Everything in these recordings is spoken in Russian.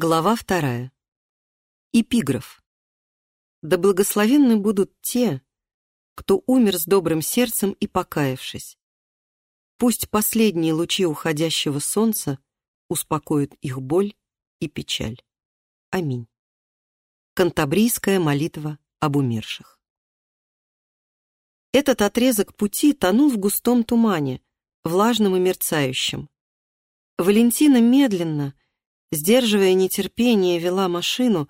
Глава вторая. Эпиграф. Да благословенны будут те, кто умер с добрым сердцем и покаявшись. Пусть последние лучи уходящего солнца успокоят их боль и печаль. Аминь. Кантабрийская молитва об умерших. Этот отрезок пути тонул в густом тумане, влажном и мерцающем. Валентина медленно, Сдерживая нетерпение, вела машину,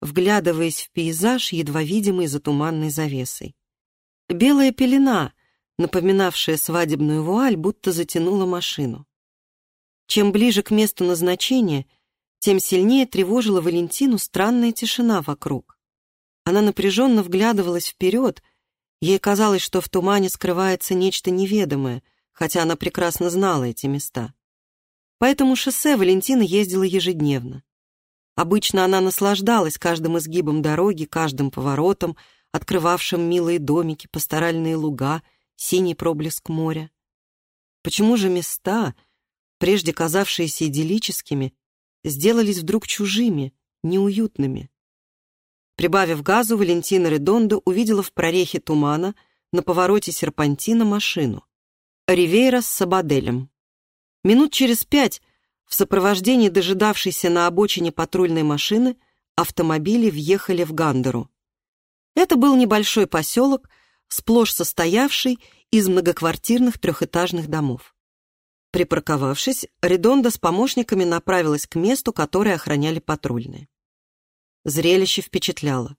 вглядываясь в пейзаж, едва видимый за туманной завесой. Белая пелена, напоминавшая свадебную вуаль, будто затянула машину. Чем ближе к месту назначения, тем сильнее тревожила Валентину странная тишина вокруг. Она напряженно вглядывалась вперед, ей казалось, что в тумане скрывается нечто неведомое, хотя она прекрасно знала эти места. По этому шоссе Валентина ездила ежедневно. Обычно она наслаждалась каждым изгибом дороги, каждым поворотом, открывавшим милые домики, пасторальные луга, синий проблеск моря. Почему же места, прежде казавшиеся идиллическими, сделались вдруг чужими, неуютными? Прибавив газу, Валентина Редондо увидела в прорехе тумана на повороте серпантина машину. Ривейра с Сабаделем. Минут через пять в сопровождении дожидавшейся на обочине патрульной машины автомобили въехали в Гандеру. Это был небольшой поселок, сплошь состоявший из многоквартирных трехэтажных домов. Припарковавшись, Редонда с помощниками направилась к месту, которое охраняли патрульные. Зрелище впечатляло.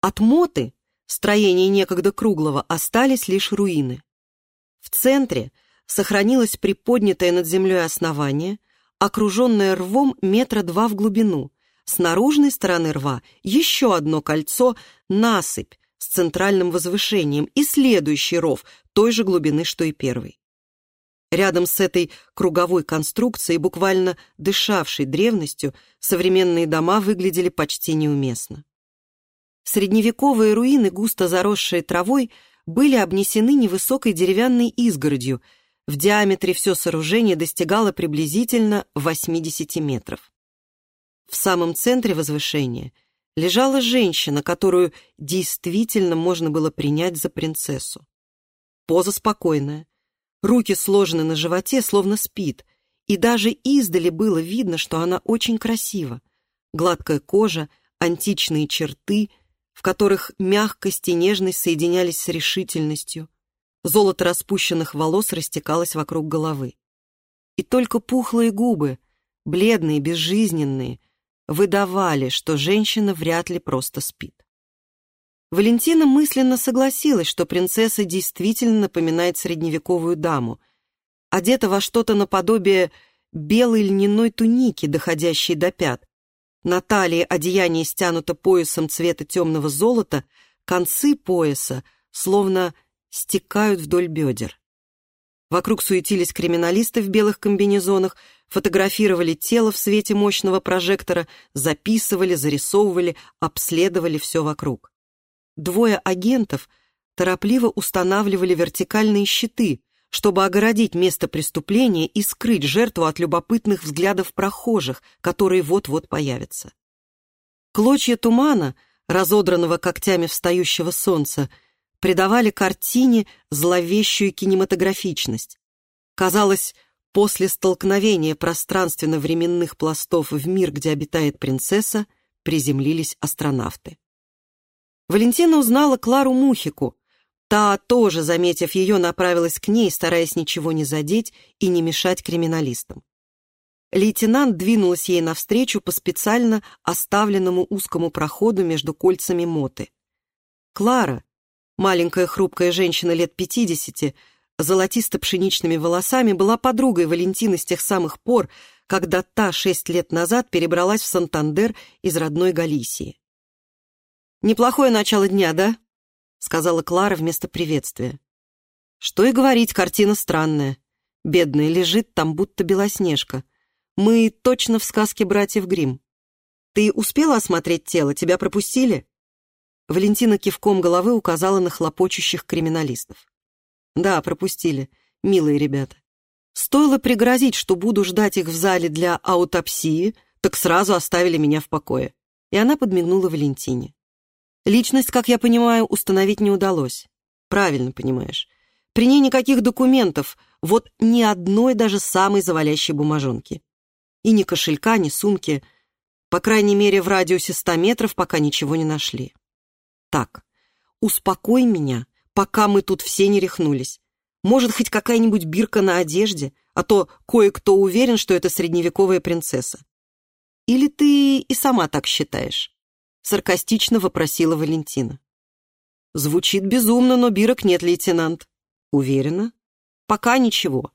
От моты, строения некогда круглого, остались лишь руины. В центре сохранилось приподнятое над землей основание, окруженное рвом метра два в глубину. С наружной стороны рва еще одно кольцо, насыпь с центральным возвышением и следующий ров той же глубины, что и первый. Рядом с этой круговой конструкцией, буквально дышавшей древностью, современные дома выглядели почти неуместно. Средневековые руины, густо заросшие травой, были обнесены невысокой деревянной изгородью, в диаметре все сооружение достигало приблизительно 80 метров. В самом центре возвышения лежала женщина, которую действительно можно было принять за принцессу. Поза спокойная, руки сложены на животе, словно спит, и даже издали было видно, что она очень красива. Гладкая кожа, античные черты, в которых мягкость и нежность соединялись с решительностью, Золото распущенных волос растекалось вокруг головы. И только пухлые губы, бледные, безжизненные, выдавали, что женщина вряд ли просто спит. Валентина мысленно согласилась, что принцесса действительно напоминает средневековую даму, одета во что-то наподобие белой льняной туники, доходящей до пят. На талии одеяние стянуто поясом цвета темного золота, концы пояса, словно стекают вдоль бедер. Вокруг суетились криминалисты в белых комбинезонах, фотографировали тело в свете мощного прожектора, записывали, зарисовывали, обследовали все вокруг. Двое агентов торопливо устанавливали вертикальные щиты, чтобы огородить место преступления и скрыть жертву от любопытных взглядов прохожих, которые вот-вот появятся. Клочья тумана, разодранного когтями встающего солнца, придавали картине зловещую кинематографичность. Казалось, после столкновения пространственно-временных пластов в мир, где обитает принцесса, приземлились астронавты. Валентина узнала Клару Мухику. Та, тоже, заметив ее, направилась к ней, стараясь ничего не задеть и не мешать криминалистам. Лейтенант двинулась ей навстречу по специально оставленному узкому проходу между кольцами моты. Клара, Маленькая хрупкая женщина лет пятидесяти, золотисто-пшеничными волосами, была подругой Валентины с тех самых пор, когда та шесть лет назад перебралась в Сантандер из родной Галисии. «Неплохое начало дня, да?» — сказала Клара вместо приветствия. «Что и говорить, картина странная. Бедная лежит там, будто белоснежка. Мы точно в сказке братьев Гримм. Ты успела осмотреть тело? Тебя пропустили?» Валентина кивком головы указала на хлопочущих криминалистов. «Да, пропустили. Милые ребята. Стоило пригрозить, что буду ждать их в зале для аутопсии, так сразу оставили меня в покое. И она подмигнула Валентине. Личность, как я понимаю, установить не удалось. Правильно понимаешь. При ней никаких документов, вот ни одной даже самой завалящей бумажонки. И ни кошелька, ни сумки. По крайней мере, в радиусе ста метров пока ничего не нашли. Так, успокой меня, пока мы тут все не рехнулись. Может, хоть какая-нибудь бирка на одежде, а то кое-кто уверен, что это средневековая принцесса. Или ты и сама так считаешь?» Саркастично вопросила Валентина. «Звучит безумно, но бирок нет, лейтенант». «Уверена?» «Пока ничего.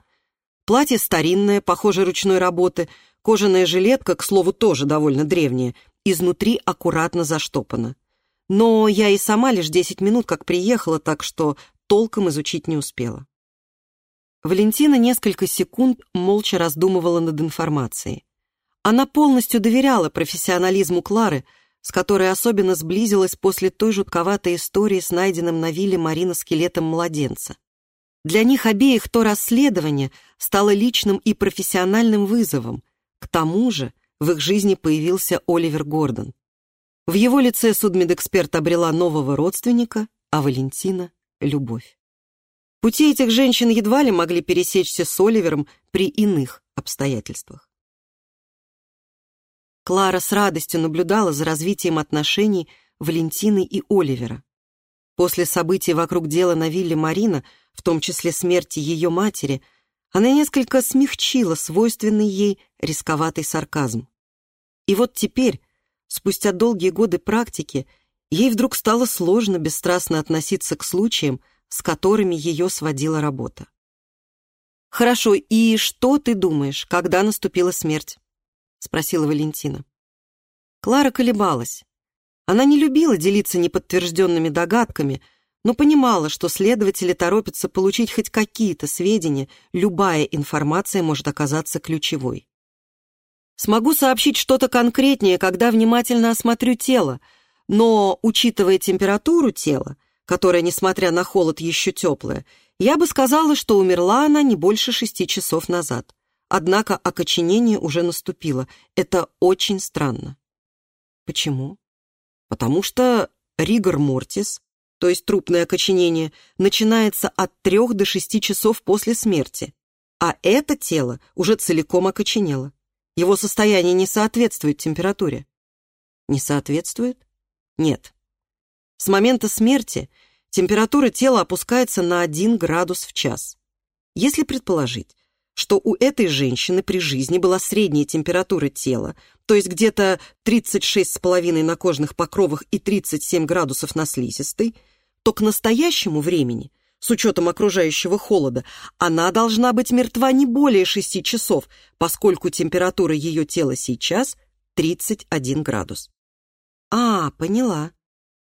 Платье старинное, похоже, ручной работы, кожаная жилетка, к слову, тоже довольно древняя, изнутри аккуратно заштопана. Но я и сама лишь десять минут как приехала, так что толком изучить не успела». Валентина несколько секунд молча раздумывала над информацией. Она полностью доверяла профессионализму Клары, с которой особенно сблизилась после той жутковатой истории с найденным на вилле Марина скелетом младенца. Для них обеих то расследование стало личным и профессиональным вызовом. К тому же в их жизни появился Оливер Гордон. В его лице судмедэксперт обрела нового родственника, а Валентина — любовь. Пути этих женщин едва ли могли пересечься с Оливером при иных обстоятельствах. Клара с радостью наблюдала за развитием отношений Валентины и Оливера. После событий вокруг дела на вилле Марина, в том числе смерти ее матери, она несколько смягчила свойственный ей рисковатый сарказм. И вот теперь, спустя долгие годы практики, ей вдруг стало сложно бесстрастно относиться к случаям, с которыми ее сводила работа. «Хорошо, и что ты думаешь, когда наступила смерть?» — спросила Валентина. Клара колебалась. Она не любила делиться неподтвержденными догадками, но понимала, что следователи торопятся получить хоть какие-то сведения, любая информация может оказаться ключевой. Смогу сообщить что-то конкретнее, когда внимательно осмотрю тело, но, учитывая температуру тела, которая, несмотря на холод, еще теплая, я бы сказала, что умерла она не больше шести часов назад. Однако окоченение уже наступило. Это очень странно. Почему? Потому что ригор мортис, то есть трупное окоченение, начинается от трех до шести часов после смерти, а это тело уже целиком окоченело. Его состояние не соответствует температуре. Не соответствует? Нет. С момента смерти температура тела опускается на 1 градус в час. Если предположить, что у этой женщины при жизни была средняя температура тела, то есть где-то 36,5 на кожных покровах и 37 градусов на слизистой, то к настоящему времени, с учетом окружающего холода, она должна быть мертва не более 6 часов, поскольку температура ее тела сейчас 31 градус. А, поняла.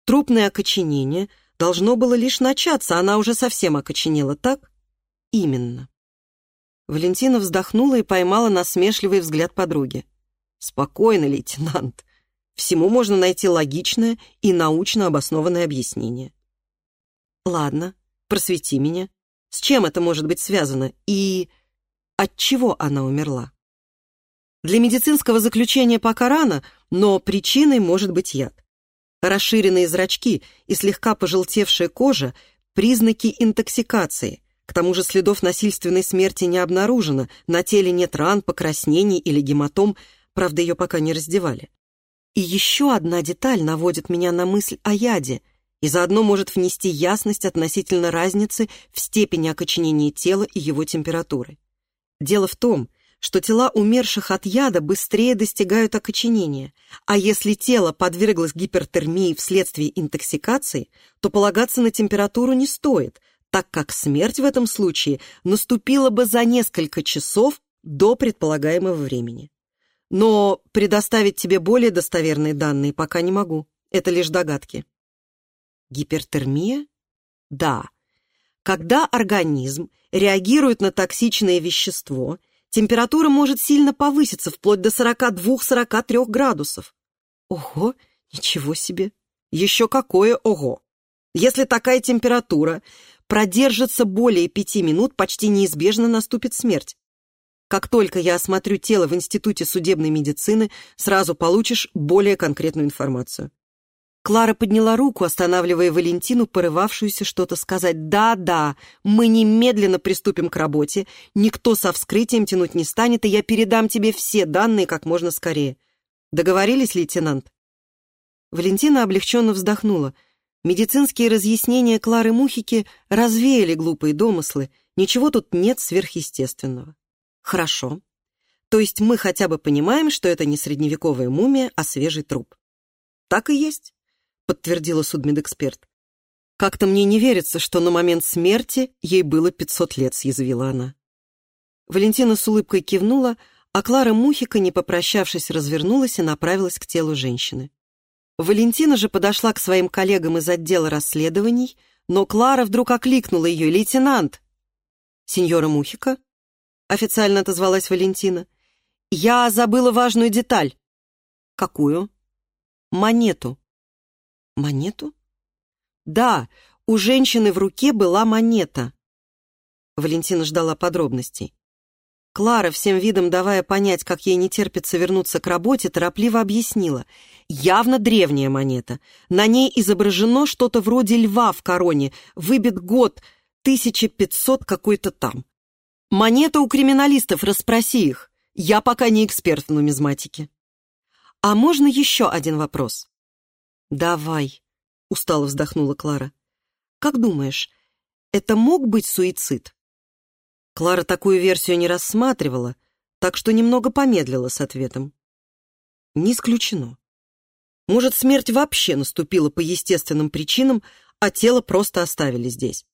Трупное окоченение должно было лишь начаться, она уже совсем окоченела, так? Именно. Валентина вздохнула и поймала насмешливый взгляд подруги. «Спокойно, лейтенант. Всему можно найти логичное и научно обоснованное объяснение». «Ладно, просвети меня. С чем это может быть связано и от чего она умерла?» Для медицинского заключения пока рано, но причиной может быть яд. Расширенные зрачки и слегка пожелтевшая кожа – признаки интоксикации – к тому же следов насильственной смерти не обнаружено, на теле нет ран, покраснений или гематом, правда, ее пока не раздевали. И еще одна деталь наводит меня на мысль о яде и заодно может внести ясность относительно разницы в степени окоченения тела и его температуры. Дело в том, что тела умерших от яда быстрее достигают окоченения, а если тело подверглось гипертермии вследствие интоксикации, то полагаться на температуру не стоит – так как смерть в этом случае наступила бы за несколько часов до предполагаемого времени. Но предоставить тебе более достоверные данные пока не могу. Это лишь догадки. Гипертермия? Да. Когда организм реагирует на токсичное вещество, температура может сильно повыситься вплоть до 42-43 градусов. Ого, ничего себе! Еще какое ого! Если такая температура продержится более пяти минут, почти неизбежно наступит смерть. Как только я осмотрю тело в Институте судебной медицины, сразу получишь более конкретную информацию. Клара подняла руку, останавливая Валентину, порывавшуюся что-то сказать. «Да, да, мы немедленно приступим к работе, никто со вскрытием тянуть не станет, и я передам тебе все данные как можно скорее. Договорились, лейтенант?» Валентина облегченно вздохнула. Медицинские разъяснения Клары Мухики развеяли глупые домыслы, ничего тут нет сверхъестественного. «Хорошо. То есть мы хотя бы понимаем, что это не средневековая мумия, а свежий труп?» «Так и есть» подтвердила судмедэксперт. «Как-то мне не верится, что на момент смерти ей было 500 лет», — съязвила она. Валентина с улыбкой кивнула, а Клара Мухика, не попрощавшись, развернулась и направилась к телу женщины. Валентина же подошла к своим коллегам из отдела расследований, но Клара вдруг окликнула ее «Лейтенант!» «Сеньора Мухика?» — официально отозвалась Валентина. «Я забыла важную деталь». «Какую?» «Монету. Монету? Да, у женщины в руке была монета. Валентина ждала подробностей. Клара, всем видом давая понять, как ей не терпится вернуться к работе, торопливо объяснила. Явно древняя монета. На ней изображено что-то вроде льва в короне. Выбит год 1500 какой-то там. Монета у криминалистов, расспроси их. Я пока не эксперт в нумизматике. А можно еще один вопрос? «Давай», — устало вздохнула Клара. «Как думаешь, это мог быть суицид?» Клара такую версию не рассматривала, так что немного помедлила с ответом. Не исключено. Может, смерть вообще наступила по естественным причинам, а тело просто оставили здесь.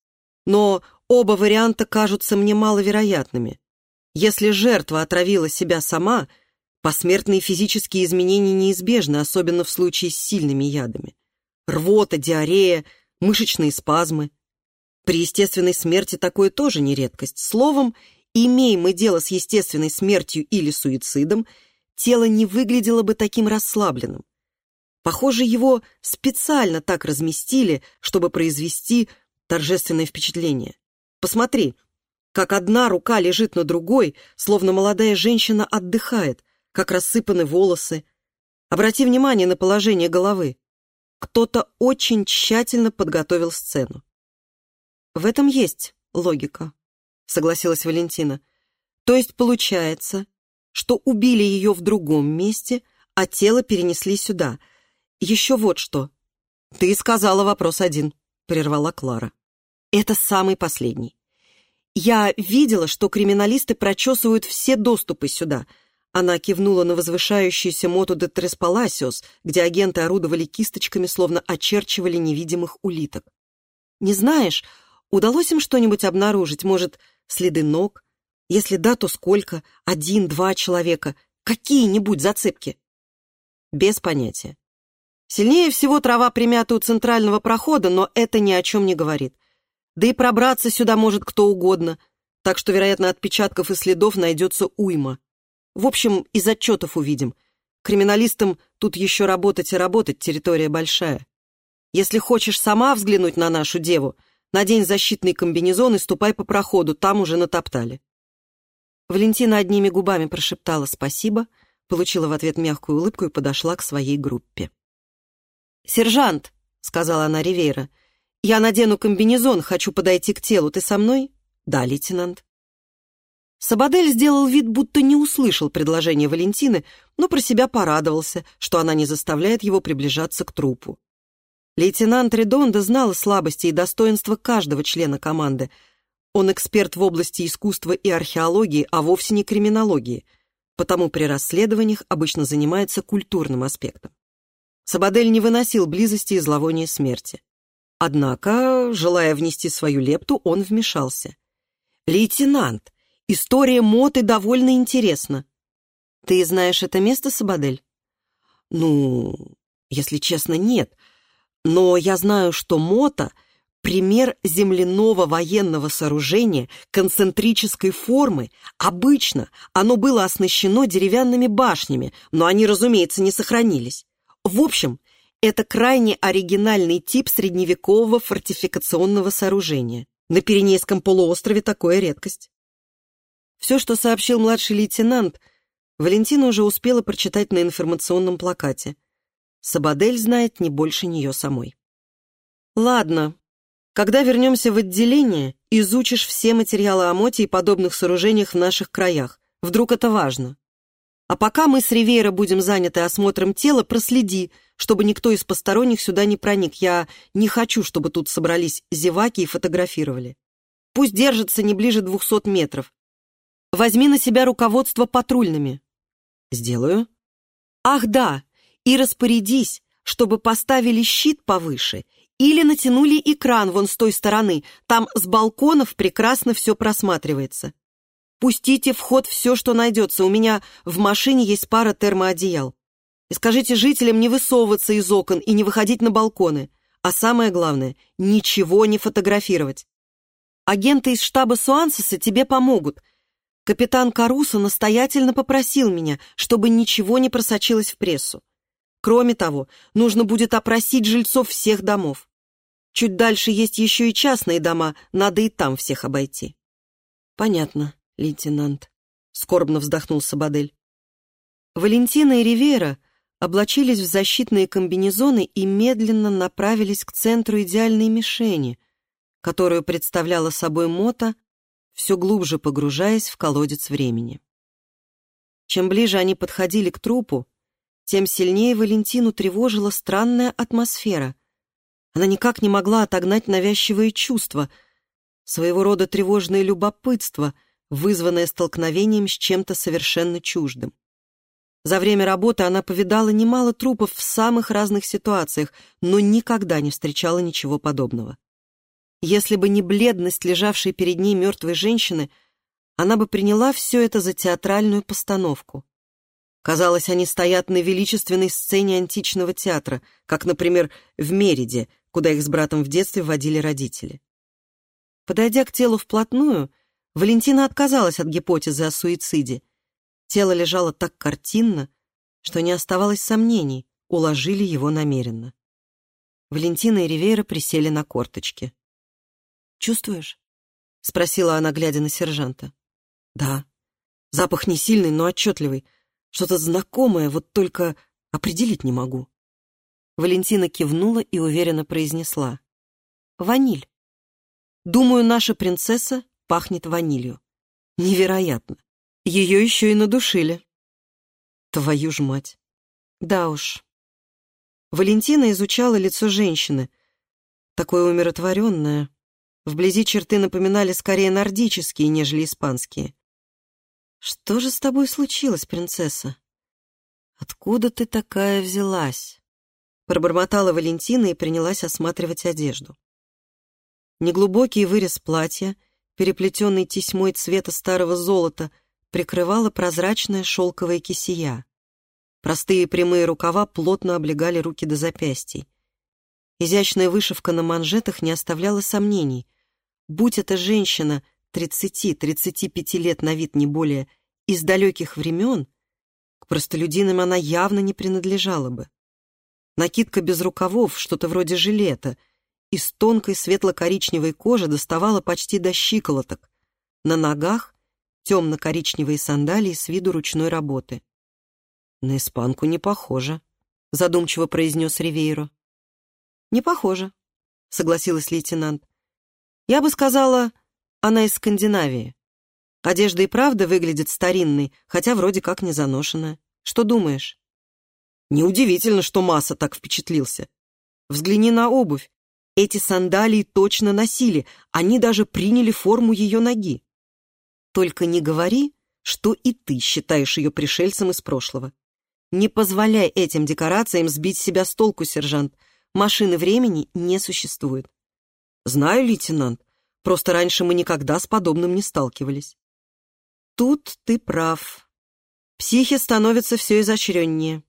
Но оба варианта кажутся мне маловероятными. Если жертва отравила себя сама — Посмертные физические изменения неизбежны, особенно в случае с сильными ядами. Рвота, диарея, мышечные спазмы. При естественной смерти такое тоже не редкость. Словом, имеем мы дело с естественной смертью или суицидом, тело не выглядело бы таким расслабленным. Похоже, его специально так разместили, чтобы произвести торжественное впечатление. Посмотри, как одна рука лежит на другой, словно молодая женщина отдыхает, как рассыпаны волосы. Обрати внимание на положение головы. Кто-то очень тщательно подготовил сцену. В этом есть логика, согласилась Валентина. То есть получается, что убили ее в другом месте, а тело перенесли сюда. Еще вот что. Ты сказала вопрос один, прервала Клара. Это самый последний. Я видела, что криминалисты прочесывают все доступы сюда — она кивнула на возвышающийся моту де Треспаласиос, где агенты орудовали кисточками, словно очерчивали невидимых улиток. «Не знаешь, удалось им что-нибудь обнаружить? Может, следы ног? Если да, то сколько? Один, два человека? Какие-нибудь зацепки?» «Без понятия. Сильнее всего трава примята у центрального прохода, но это ни о чем не говорит. Да и пробраться сюда может кто угодно, так что, вероятно, отпечатков и следов найдется уйма. В общем, из отчетов увидим. Криминалистам тут еще работать и работать, территория большая. Если хочешь сама взглянуть на нашу деву, надень защитный комбинезон и ступай по проходу, там уже натоптали». Валентина одними губами прошептала «спасибо», получила в ответ мягкую улыбку и подошла к своей группе. «Сержант», — сказала она Ривейра, — «я надену комбинезон, хочу подойти к телу. Ты со мной?» «Да, лейтенант». Сабадель сделал вид, будто не услышал предложение Валентины, но про себя порадовался, что она не заставляет его приближаться к трупу. Лейтенант Редонда знал слабости и достоинства каждого члена команды. Он эксперт в области искусства и археологии, а вовсе не криминологии, потому при расследованиях обычно занимается культурным аспектом. Сабадель не выносил близости и зловония смерти. Однако, желая внести свою лепту, он вмешался. «Лейтенант, История Моты довольно интересна. Ты знаешь это место, Сабадель? Ну, если честно, нет. Но я знаю, что Мота — пример земляного военного сооружения концентрической формы. Обычно оно было оснащено деревянными башнями, но они, разумеется, не сохранились. В общем, это крайне оригинальный тип средневекового фортификационного сооружения. На Пиренейском полуострове такое редкость. Все, что сообщил младший лейтенант, Валентина уже успела прочитать на информационном плакате. Сабадель знает не больше нее самой. «Ладно, когда вернемся в отделение, изучишь все материалы о моте и подобных сооружениях в наших краях. Вдруг это важно. А пока мы с Ривейро будем заняты осмотром тела, проследи, чтобы никто из посторонних сюда не проник. Я не хочу, чтобы тут собрались зеваки и фотографировали. Пусть держится не ближе двухсот метров. Возьми на себя руководство патрульными. Сделаю. Ах, да, и распорядись, чтобы поставили щит повыше или натянули экран вон с той стороны, там с балконов прекрасно все просматривается. Пустите в ход все, что найдется, у меня в машине есть пара термоодеял. И скажите жителям не высовываться из окон и не выходить на балконы. А самое главное, ничего не фотографировать. Агенты из штаба Суансеса тебе помогут. Капитан Каруса настоятельно попросил меня, чтобы ничего не просочилось в прессу. Кроме того, нужно будет опросить жильцов всех домов. Чуть дальше есть еще и частные дома, надо и там всех обойти. Понятно, лейтенант, скорбно вздохнул Сабадель. Валентина и Ривера облачились в защитные комбинезоны и медленно направились к центру идеальной мишени, которую представляла собой Мота, все глубже погружаясь в колодец времени. Чем ближе они подходили к трупу, тем сильнее Валентину тревожила странная атмосфера. Она никак не могла отогнать навязчивые чувства, своего рода тревожное любопытство, вызванное столкновением с чем-то совершенно чуждым. За время работы она повидала немало трупов в самых разных ситуациях, но никогда не встречала ничего подобного. Если бы не бледность лежавшей перед ней мертвой женщины, она бы приняла все это за театральную постановку. Казалось, они стоят на величественной сцене античного театра, как, например, в Мериде, куда их с братом в детстве водили родители. Подойдя к телу вплотную, Валентина отказалась от гипотезы о суициде. Тело лежало так картинно, что не оставалось сомнений, уложили его намеренно. Валентина и Ривейра присели на корточки. «Чувствуешь?» — спросила она, глядя на сержанта. «Да. Запах не сильный, но отчетливый. Что-то знакомое, вот только определить не могу. Валентина кивнула и уверенно произнесла. «Ваниль. Думаю, наша принцесса пахнет ванилью. Невероятно. Ее еще и надушили». Твою ж мать. Да уж. Валентина изучала лицо женщины. Такое умиротворенное. Вблизи черты напоминали скорее нордические, нежели испанские. «Что же с тобой случилось, принцесса? Откуда ты такая взялась?» Пробормотала Валентина и принялась осматривать одежду. Неглубокий вырез платья, переплетенный тесьмой цвета старого золота, прикрывала прозрачная шелковая кисия. Простые прямые рукава плотно облегали руки до запястий. Изящная вышивка на манжетах не оставляла сомнений. Будь эта женщина — 30-35 лет на вид не более, из далеких времен, к простолюдинам она явно не принадлежала бы. Накидка без рукавов, что-то вроде жилета, из тонкой светло-коричневой кожи доставала почти до щиколоток. На ногах темно-коричневые сандалии с виду ручной работы. «На испанку не похоже», — задумчиво произнес Ривейро. «Не похоже», — согласилась лейтенант. «Я бы сказала, она из Скандинавии. Одежда и правда выглядит старинной, хотя вроде как не заношенная. Что думаешь? Неудивительно, что Масса так впечатлился. Взгляни на обувь. Эти сандалии точно носили, они даже приняли форму ее ноги. Только не говори, что и ты считаешь ее пришельцем из прошлого. Не позволяй этим декорациям сбить себя с толку, сержант. Машины времени не существует. Знаю, лейтенант, Просто раньше мы никогда с подобным не сталкивались. Тут ты прав. Психи становятся все изощреннее.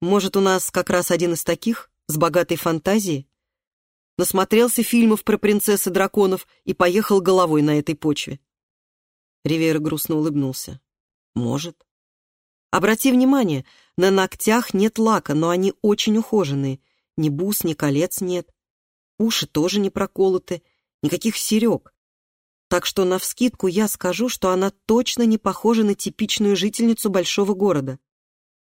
Может, у нас как раз один из таких, с богатой фантазией? Насмотрелся фильмов про принцесс и драконов и поехал головой на этой почве. Ривера грустно улыбнулся. Может. Обрати внимание, на ногтях нет лака, но они очень ухоженные. Ни бус, ни колец нет. Уши тоже не проколоты, Никаких серег. Так что навскидку я скажу, что она точно не похожа на типичную жительницу большого города.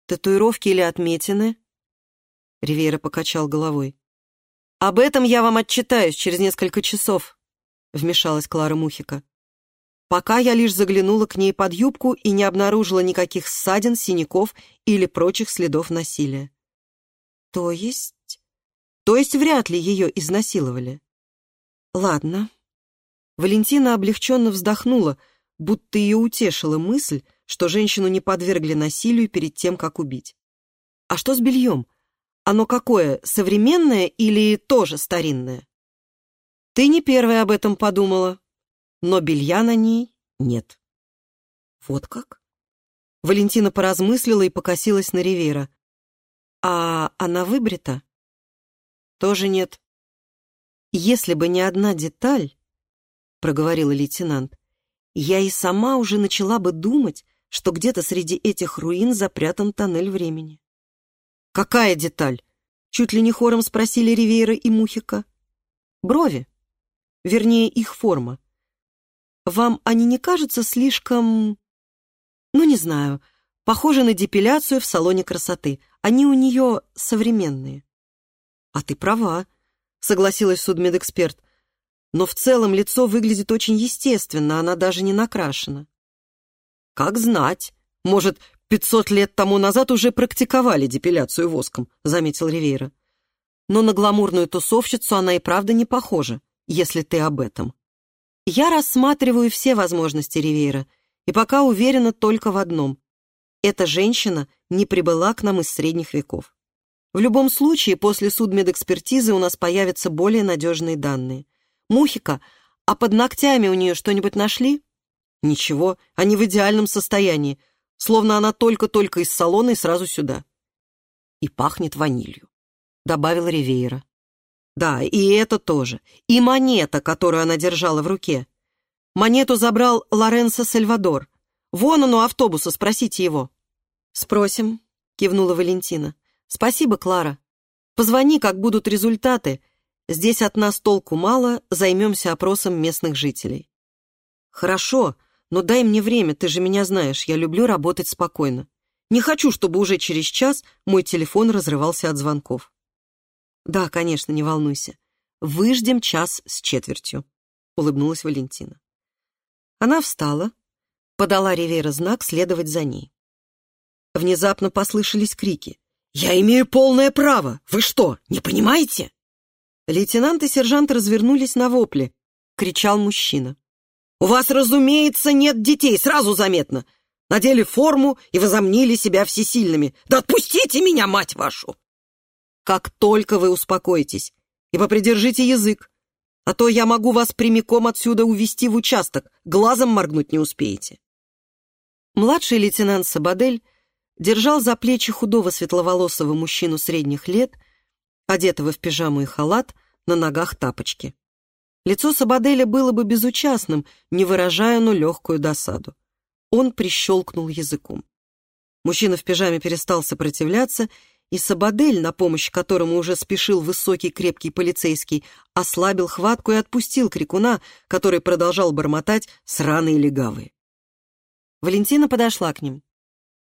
Татуировки или отметины?» Ривейра покачал головой. «Об этом я вам отчитаюсь через несколько часов», — вмешалась Клара Мухика. Пока я лишь заглянула к ней под юбку и не обнаружила никаких ссадин, синяков или прочих следов насилия. То есть... То есть вряд ли ее изнасиловали. Ладно. Валентина облегченно вздохнула, будто ее утешила мысль, что женщину не подвергли насилию перед тем, как убить. А что с бельем? Оно какое, современное или тоже старинное? Ты не первая об этом подумала, но белья на ней нет. Вот как? Валентина поразмыслила и покосилась на Ривера. А она выбрита? Тоже нет. Если бы не одна деталь, проговорила лейтенант, я и сама уже начала бы думать, что где-то среди этих руин запрятан тоннель времени. «Какая деталь?» — чуть ли не хором спросили Ривейра и Мухика. «Брови. Вернее, их форма. Вам они не кажутся слишком... Ну, не знаю, похожи на депиляцию в салоне красоты. Они у нее современные». «А ты права», — согласилась судмедэксперт. «Но в целом лицо выглядит очень естественно, она даже не накрашена». «Как знать. Может, пятьсот лет тому назад уже практиковали депиляцию воском», — заметил Ривейра. «Но на гламурную тусовщицу она и правда не похожа, если ты об этом». «Я рассматриваю все возможности Ривейра, и пока уверена только в одном. Эта женщина не прибыла к нам из средних веков. В любом случае, после судмедэкспертизы у нас появятся более надежные данные. Мухика, а под ногтями у нее что-нибудь нашли?» Ничего, они в идеальном состоянии, словно она только-только из салона и сразу сюда. И пахнет ванилью, добавил Ривейра. Да, и это тоже. И монета, которую она держала в руке. Монету забрал Лоренцо Сальвадор. Вон он у автобуса, спросите его. Спросим, кивнула Валентина. Спасибо, Клара. Позвони, как будут результаты. Здесь от нас толку мало, займемся опросом местных жителей. Хорошо, но дай мне время, ты же меня знаешь, я люблю работать спокойно. Не хочу, чтобы уже через час мой телефон разрывался от звонков. Да, конечно, не волнуйся. Выждем час с четвертью, улыбнулась Валентина. Она встала, подала Ривера знак следовать за ней. Внезапно послышались крики. «Я имею полное право! Вы что, не понимаете?» Лейтенант и сержант развернулись на вопли. Кричал мужчина. У вас, разумеется, нет детей, сразу заметно. Надели форму и возомнили себя всесильными. Да отпустите меня, мать вашу! Как только вы успокоитесь, и попридержите язык, а то я могу вас прямиком отсюда увести в участок, глазом моргнуть не успеете. Младший лейтенант Сабадель держал за плечи худого светловолосого мужчину средних лет, одетого в пижаму и халат, на ногах тапочки. Лицо Сабаделя было бы безучастным, не выражая, но легкую досаду. Он прищелкнул языком. Мужчина в пижаме перестал сопротивляться, и Сабадель, на помощь которому уже спешил высокий крепкий полицейский, ослабил хватку и отпустил крикуна, который продолжал бормотать сраные легавые. Валентина подошла к ним.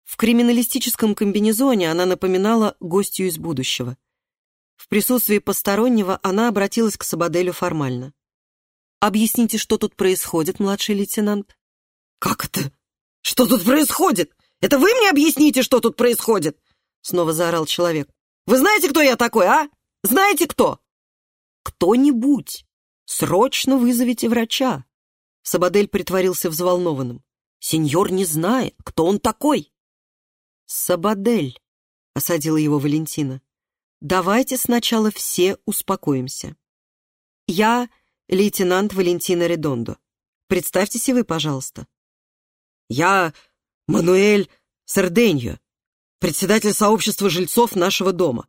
В криминалистическом комбинезоне она напоминала гостью из будущего. В присутствии постороннего она обратилась к Сабаделю формально. «Объясните, что тут происходит, младший лейтенант?» «Как это? Что тут происходит? Это вы мне объясните, что тут происходит?» Снова заорал человек. «Вы знаете, кто я такой, а? Знаете, кто?» «Кто-нибудь! Срочно вызовите врача!» Сабадель притворился взволнованным. «Сеньор не знает, кто он такой!» «Сабадель!» — осадила его Валентина. «Давайте сначала все успокоимся. Я лейтенант Валентина Редондо. Представьтесь и вы, пожалуйста». «Я Мануэль Сарденьо, председатель сообщества жильцов нашего дома».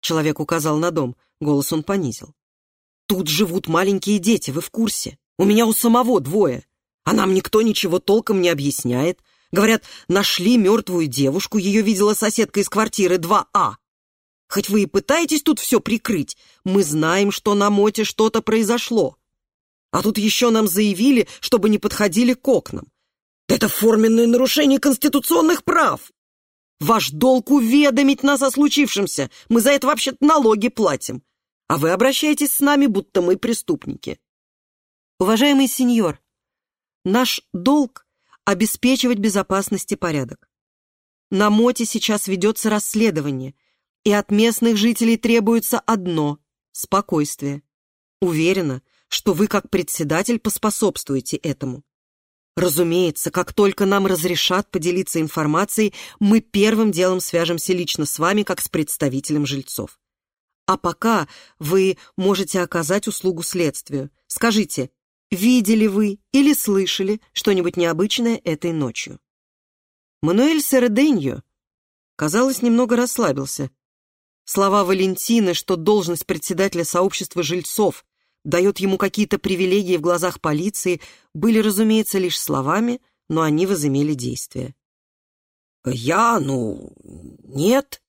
Человек указал на дом, голос он понизил. «Тут живут маленькие дети, вы в курсе? У меня у самого двое, а нам никто ничего толком не объясняет. Говорят, нашли мертвую девушку, ее видела соседка из квартиры 2А. Хоть вы и пытаетесь тут все прикрыть, мы знаем, что на Моте что-то произошло. А тут еще нам заявили, чтобы не подходили к окнам. Это форменное нарушение конституционных прав. Ваш долг уведомить нас о случившемся. Мы за это вообще-то налоги платим. А вы обращаетесь с нами, будто мы преступники. Уважаемый сеньор, наш долг — обеспечивать безопасность и порядок. На МОТе сейчас ведется расследование, и от местных жителей требуется одно — спокойствие. Уверена, что вы, как председатель, поспособствуете этому. Разумеется, как только нам разрешат поделиться информацией, мы первым делом свяжемся лично с вами, как с представителем жильцов. А пока вы можете оказать услугу следствию. Скажите, видели вы или слышали что-нибудь необычное этой ночью? Мануэль Середеньо, казалось, немного расслабился. Слова Валентины, что должность председателя сообщества жильцов дает ему какие-то привилегии в глазах полиции, были, разумеется, лишь словами, но они возымели действие. «Я, ну, нет»,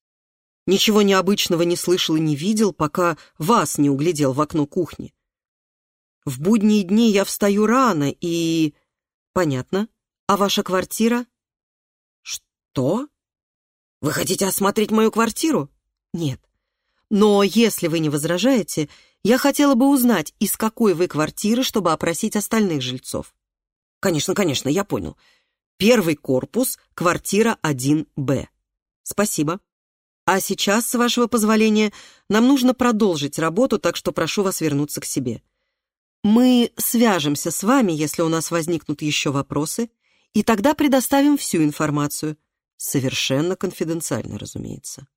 Ничего необычного не слышал и не видел, пока вас не углядел в окно кухни. В будние дни я встаю рано и... Понятно. А ваша квартира? Что? Вы хотите осмотреть мою квартиру? Нет. Но если вы не возражаете, я хотела бы узнать, из какой вы квартиры, чтобы опросить остальных жильцов. Конечно, конечно, я понял. Первый корпус, квартира 1Б. Спасибо. А сейчас, с вашего позволения, нам нужно продолжить работу, так что прошу вас вернуться к себе. Мы свяжемся с вами, если у нас возникнут еще вопросы, и тогда предоставим всю информацию. Совершенно конфиденциально, разумеется.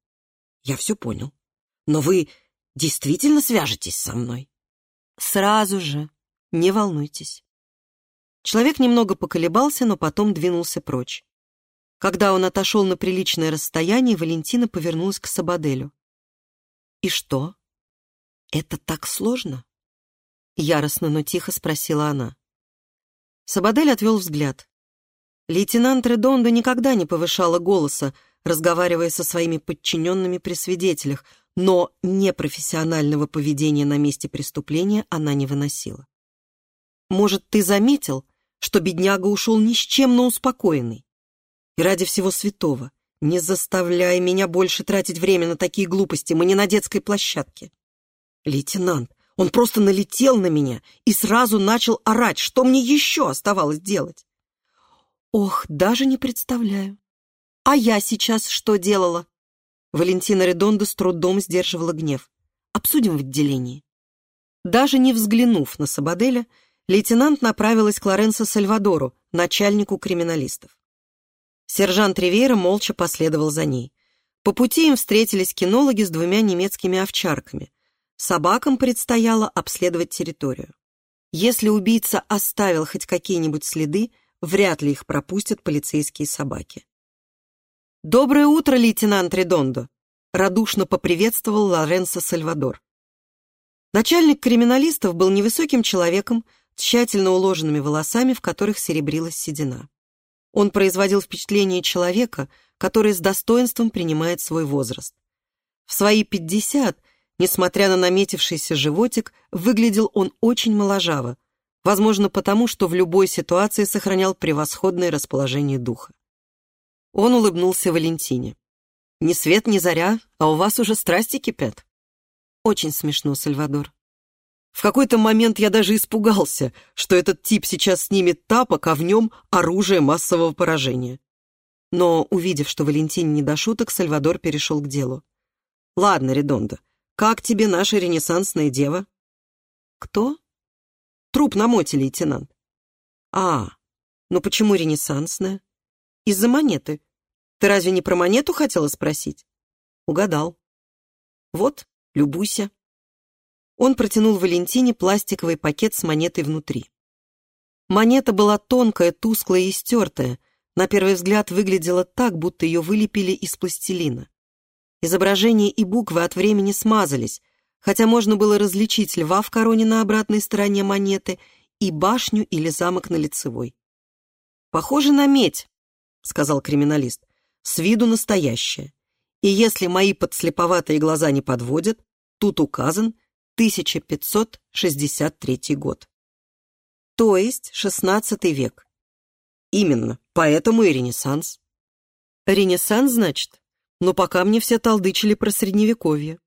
Я все понял. Но вы действительно свяжетесь со мной? Сразу же. Не волнуйтесь. Человек немного поколебался, но потом двинулся прочь. Когда он отошел на приличное расстояние, Валентина повернулась к Сабаделю. «И что? Это так сложно?» Яростно, но тихо спросила она. Сабадель отвел взгляд. Лейтенант Редондо никогда не повышала голоса, разговаривая со своими подчиненными при свидетелях, но непрофессионального поведения на месте преступления она не выносила. «Может, ты заметил, что бедняга ушел ни с чем, но успокоенный? И ради всего святого, не заставляй меня больше тратить время на такие глупости, мы не на детской площадке. Лейтенант, он просто налетел на меня и сразу начал орать. Что мне еще оставалось делать? Ох, даже не представляю. А я сейчас что делала? Валентина Редонда с трудом сдерживала гнев. Обсудим в отделении. Даже не взглянув на Сабаделя, лейтенант направилась к Лоренцо Сальвадору, начальнику криминалистов. Сержант Ривейра молча последовал за ней. По пути им встретились кинологи с двумя немецкими овчарками. Собакам предстояло обследовать территорию. Если убийца оставил хоть какие-нибудь следы, вряд ли их пропустят полицейские собаки. «Доброе утро, лейтенант Редондо!» — радушно поприветствовал Лоренцо Сальвадор. Начальник криминалистов был невысоким человеком, тщательно уложенными волосами, в которых серебрилась седина. Он производил впечатление человека, который с достоинством принимает свой возраст. В свои пятьдесят, несмотря на наметившийся животик, выглядел он очень моложаво, возможно потому, что в любой ситуации сохранял превосходное расположение духа. Он улыбнулся Валентине. «Ни свет, ни заря, а у вас уже страсти кипят». «Очень смешно, Сальвадор. В какой-то момент я даже испугался, что этот тип сейчас снимет тапок, а в нем оружие массового поражения. Но, увидев, что Валентин не до шуток, Сальвадор перешел к делу. «Ладно, Редондо, как тебе наша ренессансная дева?» «Кто?» «Труп на моте, лейтенант». «А, ну почему ренессансная?» «Из-за монеты. Ты разве не про монету хотела спросить?» «Угадал». «Вот, любуйся». Он протянул Валентине пластиковый пакет с монетой внутри. Монета была тонкая, тусклая и стертая. На первый взгляд выглядела так, будто ее вылепили из пластилина. Изображения и буквы от времени смазались, хотя можно было различить льва в короне на обратной стороне монеты и башню или замок на лицевой. «Похоже на медь», — сказал криминалист, — «с виду настоящая. И если мои подслеповатые глаза не подводят, тут указан 1563 год. То есть шестнадцатый век. Именно, поэтому и Ренессанс. Ренессанс, значит? Но пока мне все толдычили про Средневековье.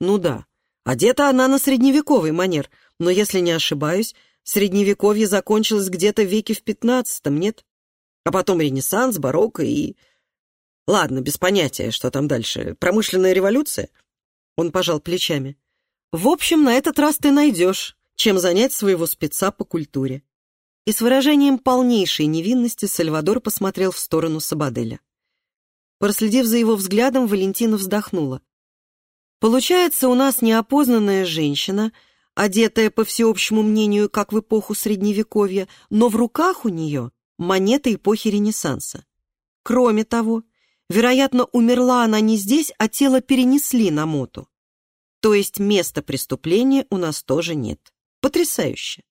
Ну да, одета она на средневековый манер, но, если не ошибаюсь, Средневековье закончилось где-то веке в пятнадцатом, нет? А потом Ренессанс, барокко и... Ладно, без понятия, что там дальше. Промышленная революция? Он пожал плечами. В общем, на этот раз ты найдешь, чем занять своего спеца по культуре. И с выражением полнейшей невинности Сальвадор посмотрел в сторону Сабаделя. Проследив за его взглядом, Валентина вздохнула. Получается, у нас неопознанная женщина, одетая, по всеобщему мнению, как в эпоху Средневековья, но в руках у нее монеты эпохи Ренессанса. Кроме того, вероятно, умерла она не здесь, а тело перенесли на моту. То есть места преступления у нас тоже нет. Потрясающе.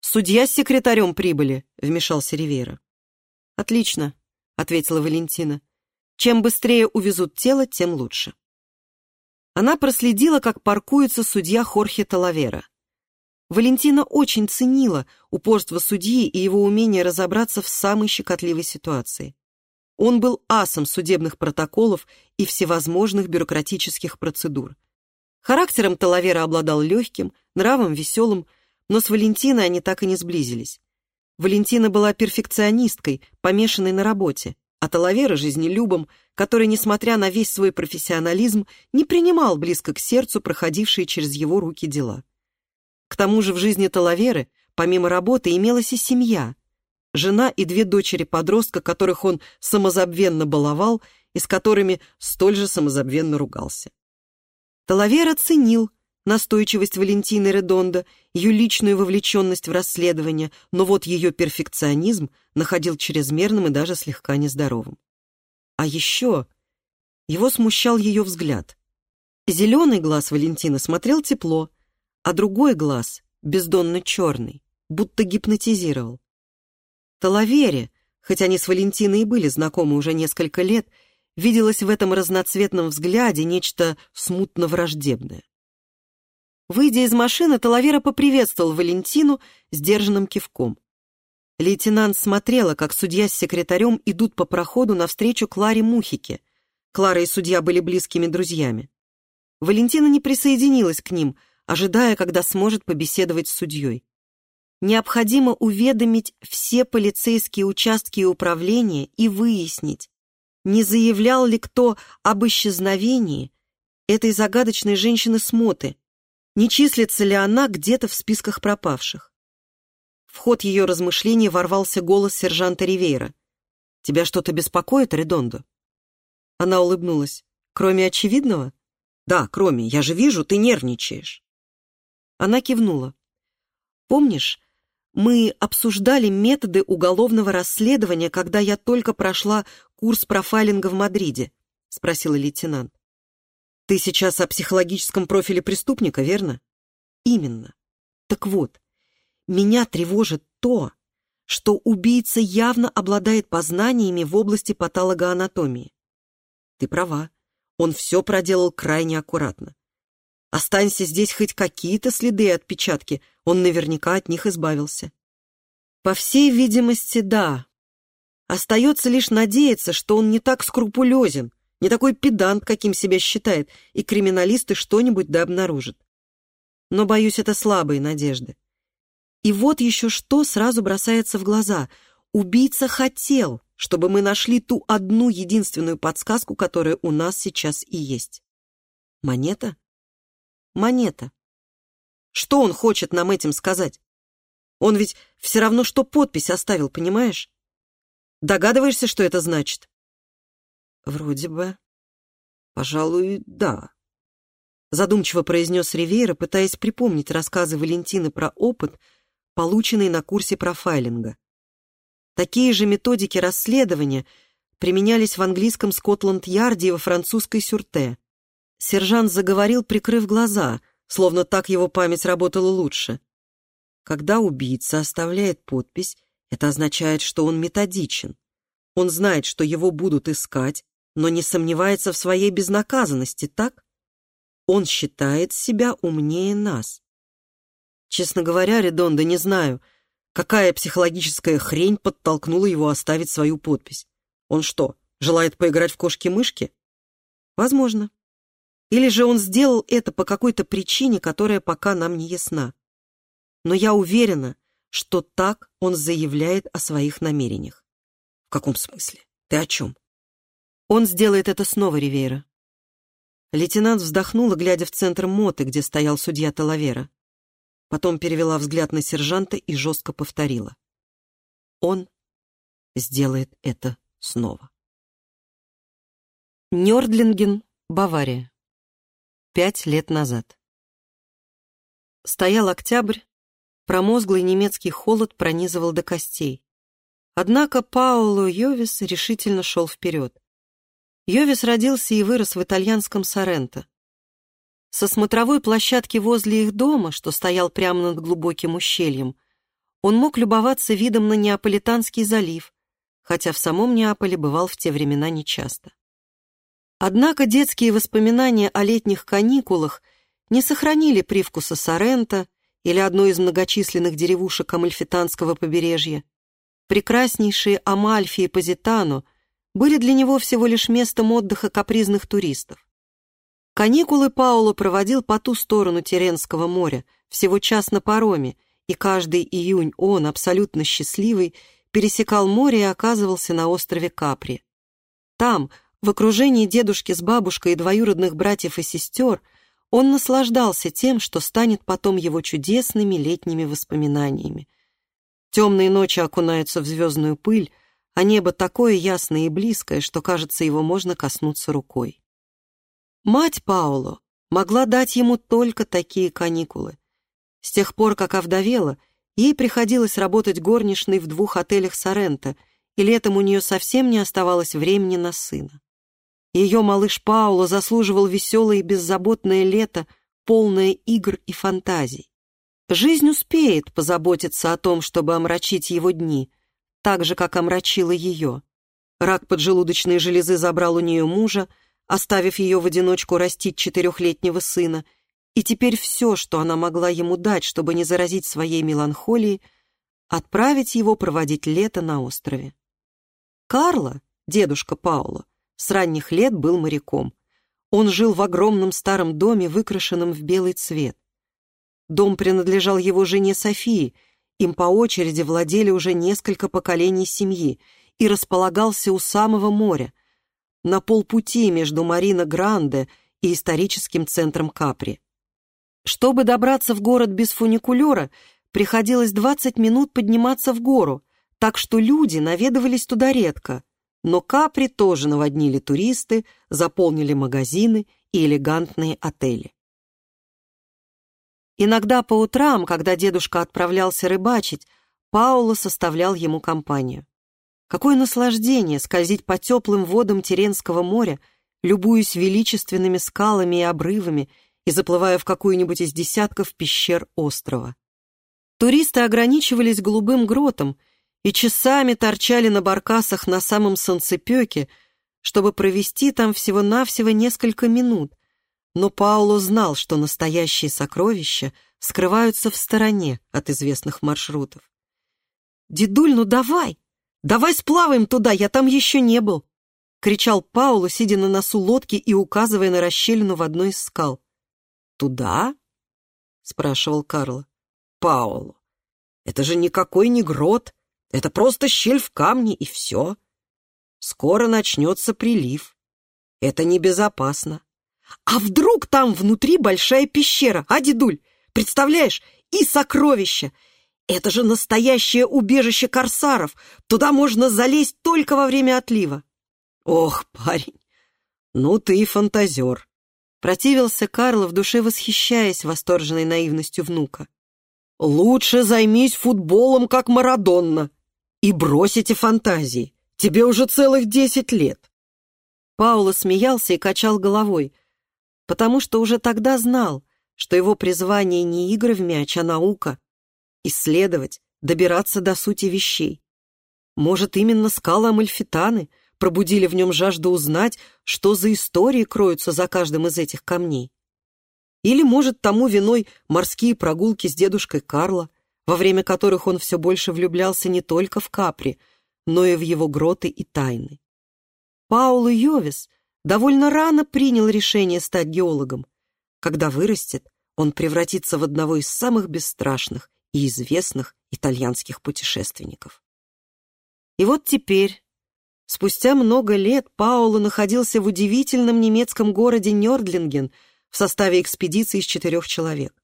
«Судья с секретарем прибыли», — вмешался Ривейра. «Отлично», — ответила Валентина. «Чем быстрее увезут тело, тем лучше». Она проследила, как паркуется судья Хорхе Талавера. Валентина очень ценила упорство судьи и его умение разобраться в самой щекотливой ситуации. Он был асом судебных протоколов и всевозможных бюрократических процедур. Характером Талавера обладал легким, нравом веселым, но с Валентиной они так и не сблизились. Валентина была перфекционисткой, помешанной на работе, а Талавера — жизнелюбом, который, несмотря на весь свой профессионализм, не принимал близко к сердцу проходившие через его руки дела. К тому же в жизни Талаверы, помимо работы, имелась и семья. Жена и две дочери-подростка, которых он самозабвенно баловал и с которыми столь же самозабвенно ругался. Талавера ценил настойчивость Валентины Редонда, ее личную вовлеченность в расследование, но вот ее перфекционизм находил чрезмерным и даже слегка нездоровым. А еще его смущал ее взгляд. Зеленый глаз Валентины смотрел тепло, а другой глаз, бездонно черный, будто гипнотизировал. Талавере, хоть они с Валентиной и были знакомы уже несколько лет, виделось в этом разноцветном взгляде нечто смутно враждебное. Выйдя из машины, Талавера поприветствовал Валентину сдержанным кивком. Лейтенант смотрела, как судья с секретарем идут по проходу навстречу Кларе Мухике. Клара и судья были близкими друзьями. Валентина не присоединилась к ним, ожидая, когда сможет побеседовать с судьей. Необходимо уведомить все полицейские участки и управления и выяснить, не заявлял ли кто об исчезновении этой загадочной женщины Смоты, не числится ли она где-то в списках пропавших. В ход ее размышлений ворвался голос сержанта Ривейра. «Тебя что-то беспокоит, Редондо?» Она улыбнулась. «Кроме очевидного?» «Да, кроме. Я же вижу, ты нервничаешь». Она кивнула. «Помнишь, мы обсуждали методы уголовного расследования, когда я только прошла курс профайлинга в Мадриде?» — спросила лейтенант. «Ты сейчас о психологическом профиле преступника, верно?» «Именно. Так вот, меня тревожит то, что убийца явно обладает познаниями в области патологоанатомии. Ты права, он все проделал крайне аккуратно. Останься здесь хоть какие-то следы и отпечатки, он наверняка от них избавился. По всей видимости, да. Остается лишь надеяться, что он не так скрупулезен, не такой педант, каким себя считает, и криминалисты что-нибудь да обнаружат. Но, боюсь, это слабые надежды. И вот еще что сразу бросается в глаза. Убийца хотел, чтобы мы нашли ту одну единственную подсказку, которая у нас сейчас и есть. Монета? монета. Что он хочет нам этим сказать? Он ведь все равно, что подпись оставил, понимаешь? Догадываешься, что это значит? Вроде бы. Пожалуй, да. Задумчиво произнес Ривейра, пытаясь припомнить рассказы Валентины про опыт, полученный на курсе профайлинга. Такие же методики расследования применялись в английском Скотланд-Ярде и во французской Сюрте. Сержант заговорил, прикрыв глаза, словно так его память работала лучше. Когда убийца оставляет подпись, это означает, что он методичен. Он знает, что его будут искать, но не сомневается в своей безнаказанности, так? Он считает себя умнее нас. Честно говоря, Редонда, не знаю, какая психологическая хрень подтолкнула его оставить свою подпись. Он что, желает поиграть в кошки-мышки? Возможно. Или же он сделал это по какой-то причине, которая пока нам не ясна. Но я уверена, что так он заявляет о своих намерениях. В каком смысле? Ты о чем? Он сделает это снова, Ривейра. Лейтенант вздохнула, глядя в центр моты, где стоял судья Талавера. Потом перевела взгляд на сержанта и жестко повторила. Он сделает это снова. Нёрдлинген, Бавария. Пять лет назад. Стоял октябрь, промозглый немецкий холод пронизывал до костей. Однако Пауло Йовис решительно шел вперед. Йовис родился и вырос в итальянском Соренто. Со смотровой площадки возле их дома, что стоял прямо над глубоким ущельем, он мог любоваться видом на Неаполитанский залив, хотя в самом Неаполе бывал в те времена нечасто. Однако детские воспоминания о летних каникулах не сохранили привкуса Сорента или одной из многочисленных деревушек Амальфитанского побережья. Прекраснейшие Амальфи и Позитано были для него всего лишь местом отдыха капризных туристов. Каникулы Пауло проводил по ту сторону Теренского моря, всего час на пароме, и каждый июнь он, абсолютно счастливый, пересекал море и оказывался на острове Капри. Там, в окружении дедушки с бабушкой и двоюродных братьев и сестер, он наслаждался тем, что станет потом его чудесными летними воспоминаниями. Темные ночи окунаются в звездную пыль, а небо такое ясное и близкое, что, кажется, его можно коснуться рукой. Мать Пауло могла дать ему только такие каникулы. С тех пор, как овдовела, ей приходилось работать горничной в двух отелях Соренто, и летом у нее совсем не оставалось времени на сына. Ее малыш Пауло заслуживал веселое и беззаботное лето, полное игр и фантазий. Жизнь успеет позаботиться о том, чтобы омрачить его дни, так же, как омрачила ее. Рак поджелудочной железы забрал у нее мужа, оставив ее в одиночку растить четырехлетнего сына, и теперь все, что она могла ему дать, чтобы не заразить своей меланхолией, отправить его проводить лето на острове. Карло, дедушка Паула, с ранних лет был моряком. Он жил в огромном старом доме, выкрашенном в белый цвет. Дом принадлежал его жене Софии, им по очереди владели уже несколько поколений семьи и располагался у самого моря, на полпути между Марина Гранде и историческим центром Капри. Чтобы добраться в город без фуникулера, приходилось 20 минут подниматься в гору, так что люди наведывались туда редко. Но Капри тоже наводнили туристы, заполнили магазины и элегантные отели. Иногда по утрам, когда дедушка отправлялся рыбачить, Пауло составлял ему компанию. Какое наслаждение скользить по теплым водам Теренского моря, любуясь величественными скалами и обрывами и заплывая в какую-нибудь из десятков пещер острова. Туристы ограничивались голубым гротом и часами торчали на баркасах на самом солнцепеке, чтобы провести там всего-навсего несколько минут, но Пауло знал, что настоящие сокровища скрываются в стороне от известных маршрутов. «Дедуль, ну давай!» «Давай сплаваем туда, я там еще не был!» — кричал Пауло, сидя на носу лодки и указывая на расщелину в одной из скал. «Туда?» — спрашивал Карло. «Пауло, это же никакой не грот, это просто щель в камне и все. Скоро начнется прилив. Это небезопасно. А вдруг там внутри большая пещера, а, дедуль? Представляешь, и сокровища, это же настоящее убежище корсаров. Туда можно залезть только во время отлива. Ох, парень, ну ты и фантазер. Противился Карло в душе, восхищаясь восторженной наивностью внука. Лучше займись футболом, как Марадонна, и брось эти фантазии. Тебе уже целых десять лет. Пауло смеялся и качал головой, потому что уже тогда знал, что его призвание не игры в мяч, а наука, исследовать, добираться до сути вещей. Может, именно скалы Амальфитаны пробудили в нем жажду узнать, что за истории кроются за каждым из этих камней. Или, может, тому виной морские прогулки с дедушкой Карла, во время которых он все больше влюблялся не только в Капри, но и в его гроты и тайны. Паулу Йовис довольно рано принял решение стать геологом. Когда вырастет, он превратится в одного из самых бесстрашных и известных итальянских путешественников. И вот теперь, спустя много лет, Пауло находился в удивительном немецком городе Нёрдлинген в составе экспедиции из четырех человек.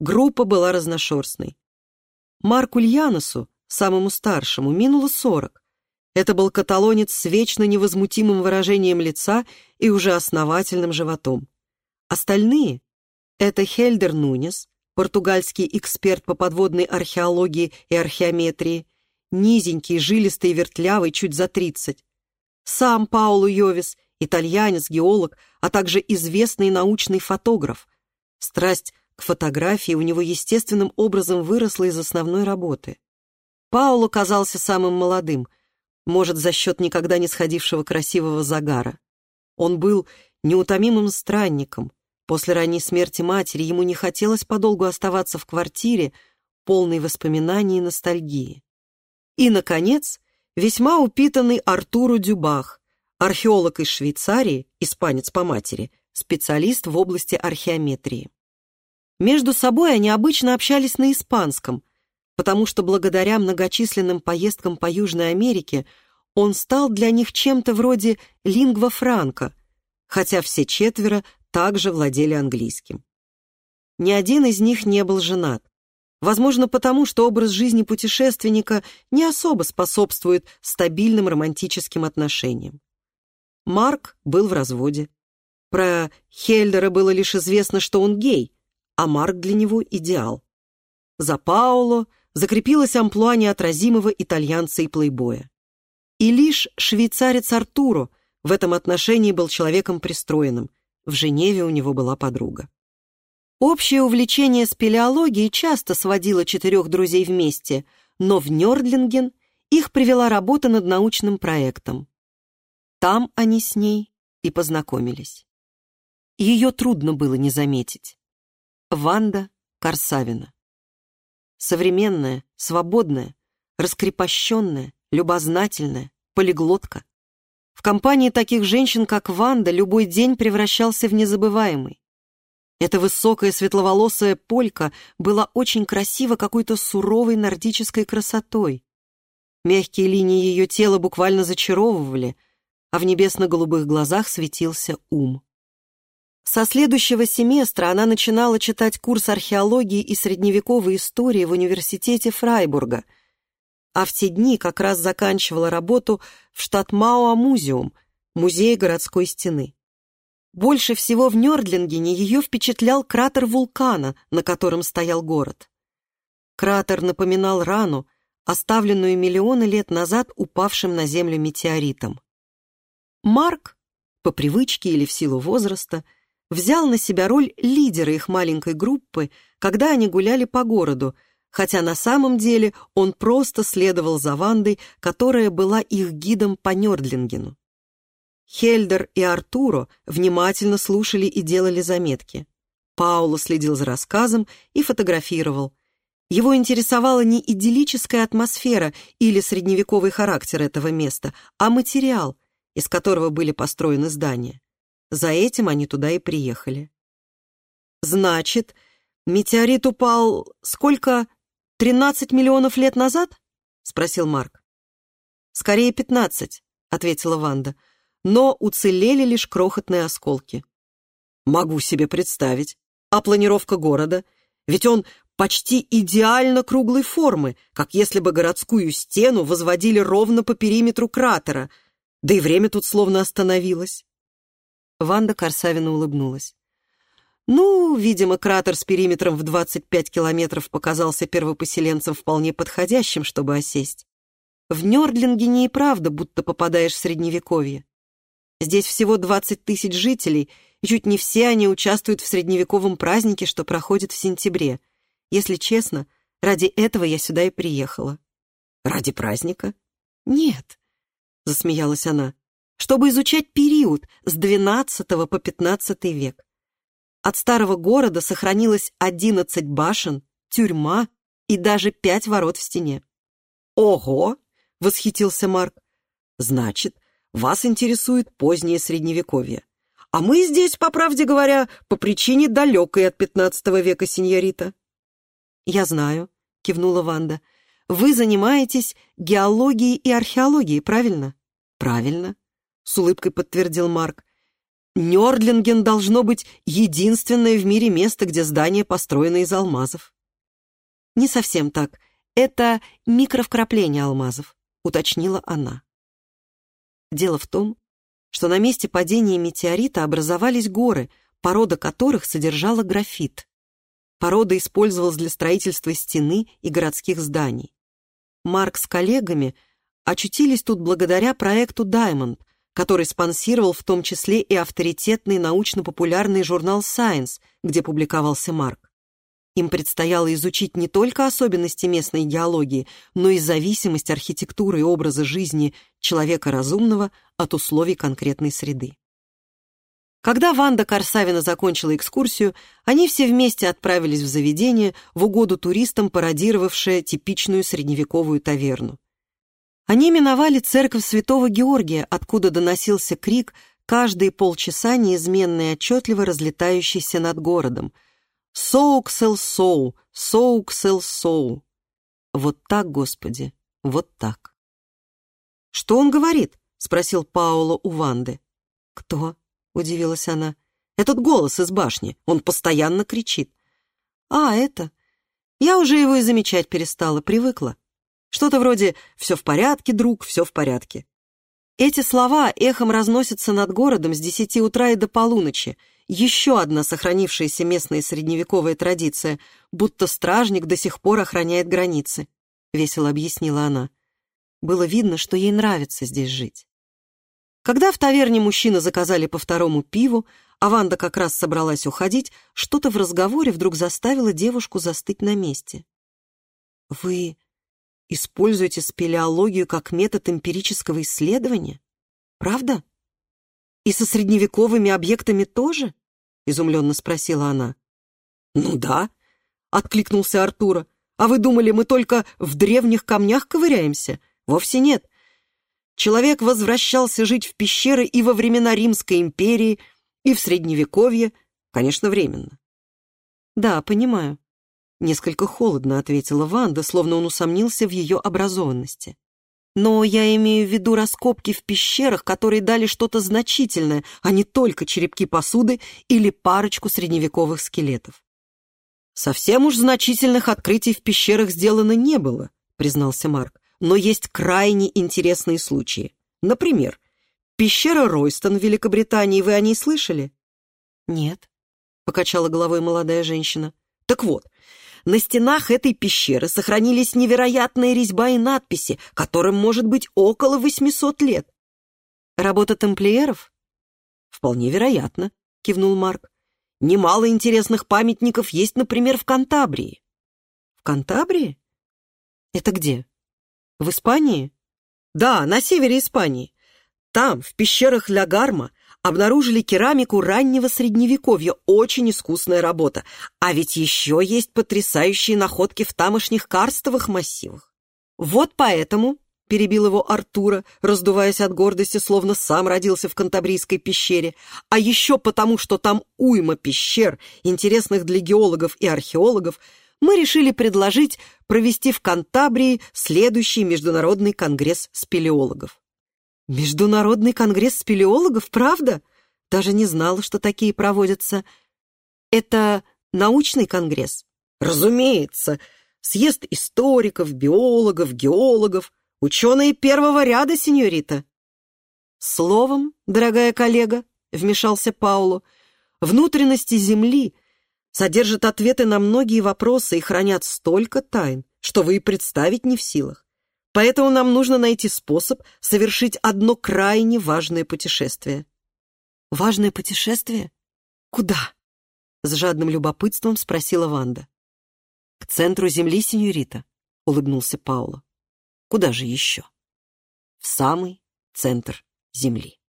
Группа была разношерстной. Марку Ульяносу, самому старшему, минуло сорок. Это был каталонец с вечно невозмутимым выражением лица и уже основательным животом. Остальные — это Хельдер Нунес, португальский эксперт по подводной археологии и археометрии, низенький, жилистый, вертлявый, чуть за тридцать. Сам Пауло Йовис, итальянец, геолог, а также известный научный фотограф. Страсть к фотографии у него естественным образом выросла из основной работы. Пауло казался самым молодым, может, за счет никогда не сходившего красивого загара. Он был неутомимым странником. После ранней смерти матери ему не хотелось подолгу оставаться в квартире, полной воспоминаний и ностальгии. И, наконец, весьма упитанный Артуру Дюбах, археолог из Швейцарии, испанец по матери, специалист в области археометрии. Между собой они обычно общались на испанском, потому что благодаря многочисленным поездкам по Южной Америке он стал для них чем-то вроде лингва франка, хотя все четверо также владели английским. Ни один из них не был женат. Возможно, потому что образ жизни путешественника не особо способствует стабильным романтическим отношениям. Марк был в разводе. Про Хельдера было лишь известно, что он гей, а Марк для него идеал. За Пауло закрепилась амплуа неотразимого итальянца и плейбоя. И лишь швейцарец Артуро в этом отношении был человеком пристроенным. В Женеве у него была подруга. Общее увлечение спелеологией часто сводило четырех друзей вместе, но в Нёрдлинген их привела работа над научным проектом. Там они с ней и познакомились. Ее трудно было не заметить. Ванда Корсавина. Современная, свободная, раскрепощенная, любознательная, полиглотка. В компании таких женщин, как Ванда, любой день превращался в незабываемый. Эта высокая светловолосая полька была очень красива какой-то суровой нордической красотой. Мягкие линии ее тела буквально зачаровывали, а в небесно-голубых глазах светился ум. Со следующего семестра она начинала читать курс археологии и средневековой истории в университете Фрайбурга, а в те дни как раз заканчивала работу в Штатмауа-музеум, музее городской стены. Больше всего в Нёрдлингене ее впечатлял кратер вулкана, на котором стоял город. Кратер напоминал рану, оставленную миллионы лет назад упавшим на Землю метеоритом. Марк, по привычке или в силу возраста, взял на себя роль лидера их маленькой группы, когда они гуляли по городу, хотя на самом деле он просто следовал за Вандой, которая была их гидом по Нёрдлингену. Хельдер и Артуро внимательно слушали и делали заметки. Пауло следил за рассказом и фотографировал. Его интересовала не идиллическая атмосфера или средневековый характер этого места, а материал, из которого были построены здания. За этим они туда и приехали. «Значит, метеорит упал сколько? Тринадцать миллионов лет назад?» — спросил Марк. «Скорее пятнадцать», — ответила Ванда но уцелели лишь крохотные осколки. Могу себе представить. А планировка города? Ведь он почти идеально круглой формы, как если бы городскую стену возводили ровно по периметру кратера, да и время тут словно остановилось. Ванда Корсавина улыбнулась. Ну, видимо, кратер с периметром в 25 километров показался первопоселенцам вполне подходящим, чтобы осесть. В Нёрдлингене и правда будто попадаешь в Средневековье. Здесь всего 20 тысяч жителей, и чуть не все они участвуют в средневековом празднике, что проходит в сентябре. Если честно, ради этого я сюда и приехала. Ради праздника? Нет, засмеялась она, чтобы изучать период с XII по XV век. От старого города сохранилось 11 башен, тюрьма и даже пять ворот в стене. «Ого!» — восхитился Марк. «Значит, вас интересует позднее Средневековье. А мы здесь, по правде говоря, по причине далекой от пятнадцатого века, сеньорита». «Я знаю», — кивнула Ванда. «Вы занимаетесь геологией и археологией, правильно?» «Правильно», — с улыбкой подтвердил Марк. «Нёрдлинген должно быть единственное в мире место, где здание построено из алмазов». «Не совсем так. Это микровкрапление алмазов», — уточнила она. Дело в том, что на месте падения метеорита образовались горы, порода которых содержала графит. Порода использовалась для строительства стены и городских зданий. Марк с коллегами очутились тут благодаря проекту «Даймонд», который спонсировал в том числе и авторитетный научно-популярный журнал Science, где публиковался Марк. Им предстояло изучить не только особенности местной геологии, но и зависимость архитектуры и образа жизни человека разумного от условий конкретной среды. Когда Ванда Корсавина закончила экскурсию, они все вместе отправились в заведение в угоду туристам, пародировавшее типичную средневековую таверну. Они миновали церковь святого Георгия, откуда доносился крик, каждые полчаса неизменно и отчетливо разлетающийся над городом — Соуксел-соу, соуксел-соу. Вот так, Господи, вот так. «Что он говорит?» — спросил Пауло у Ванды. «Кто?» — удивилась она. «Этот голос из башни. Он постоянно кричит». «А, это? Я уже его и замечать перестала, привыкла. Что-то вроде «все в порядке, друг, все в порядке». Эти слова эхом разносятся над городом с десяти утра и до полуночи, еще одна сохранившаяся местная средневековая традиция, будто стражник до сих пор охраняет границы», — весело объяснила она. Было видно, что ей нравится здесь жить. Когда в таверне мужчины заказали по второму пиву, а Ванда как раз собралась уходить, что-то в разговоре вдруг заставило девушку застыть на месте. «Вы используете спелеологию как метод эмпирического исследования? Правда?» «И со средневековыми объектами тоже?» — изумленно спросила она. «Ну да», — откликнулся Артура. «А вы думали, мы только в древних камнях ковыряемся? Вовсе нет. Человек возвращался жить в пещеры и во времена Римской империи, и в Средневековье, конечно, временно». «Да, понимаю», — несколько холодно ответила Ванда, словно он усомнился в ее образованности. Но я имею в виду раскопки в пещерах, которые дали что-то значительное, а не только черепки посуды или парочку средневековых скелетов. «Совсем уж значительных открытий в пещерах сделано не было», признался Марк. «Но есть крайне интересные случаи. Например, пещера Ройстон в Великобритании, вы о ней слышали?» «Нет», — покачала головой молодая женщина. «Так вот, на стенах этой пещеры сохранились невероятные резьба и надписи, которым может быть около 800 лет. Работа тамплиеров? Вполне вероятно, кивнул Марк. Немало интересных памятников есть, например, в Кантабрии. В Кантабрии? Это где? В Испании? Да, на севере Испании. Там, в пещерах Ля Гарма, обнаружили керамику раннего средневековья, очень искусная работа. А ведь еще есть потрясающие находки в тамошних карстовых массивах. Вот поэтому, — перебил его Артура, раздуваясь от гордости, словно сам родился в Кантабрийской пещере, а еще потому, что там уйма пещер, интересных для геологов и археологов, мы решили предложить провести в Кантабрии следующий международный конгресс спелеологов. Международный конгресс спелеологов, правда? Даже не знала, что такие проводятся. Это научный конгресс? Разумеется. Съезд историков, биологов, геологов. Ученые первого ряда, сеньорита. Словом, дорогая коллега, вмешался Пауло, внутренности Земли содержат ответы на многие вопросы и хранят столько тайн, что вы и представить не в силах. Поэтому нам нужно найти способ совершить одно крайне важное путешествие. Важное путешествие? Куда? С жадным любопытством спросила Ванда. К центру Земли, сеньорита, улыбнулся Пауло. Куда же еще? В самый центр Земли.